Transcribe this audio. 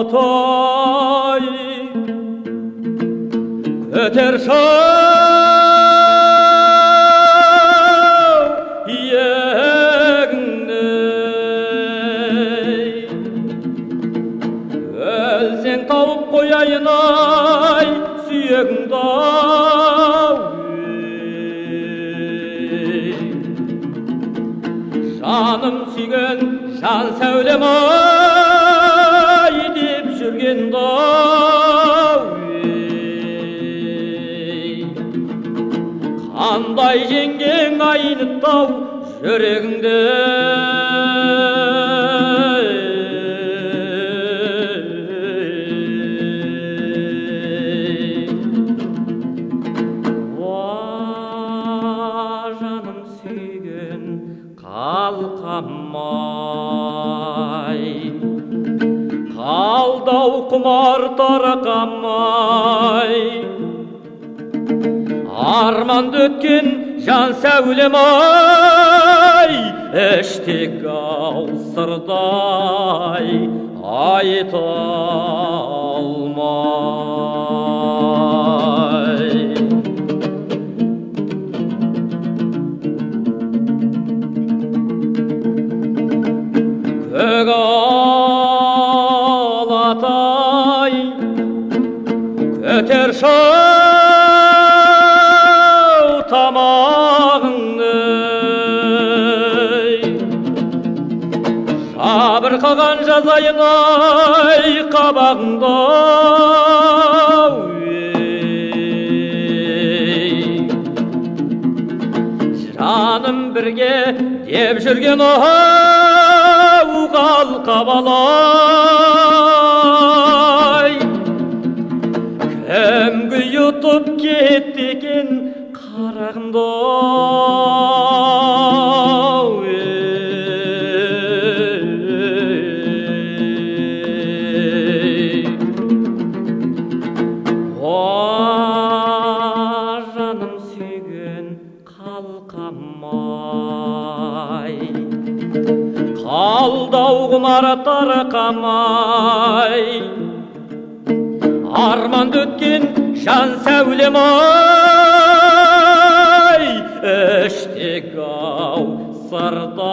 ботай көтер шау иегіңней өлсең тауып қояйын ай сүйегіңді ау жаным сүйген жан сәулем ай қандай жеңгең айнытты ау жүрегіңді. Уа жаным сүйген қалқам ай. Қалдау құмар тарқам ай. Арманды өткен жан сәулем ай іштегі ау сырдай айта алмай көк алатай көтер шау тамағыңды жабырқаған жазайын ай қабағыңды жаным бірге деп жүрген ау қалқабалай кімгі ұтып кетті екен қарағымды. О, жаным сүйген қалқам ай қалдау құмар тарқам ай арманды өткен жан сәулем ай іштегі ау сырдай